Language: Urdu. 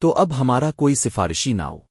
تو اب ہمارا کوئی سفارشی نہ ہو۔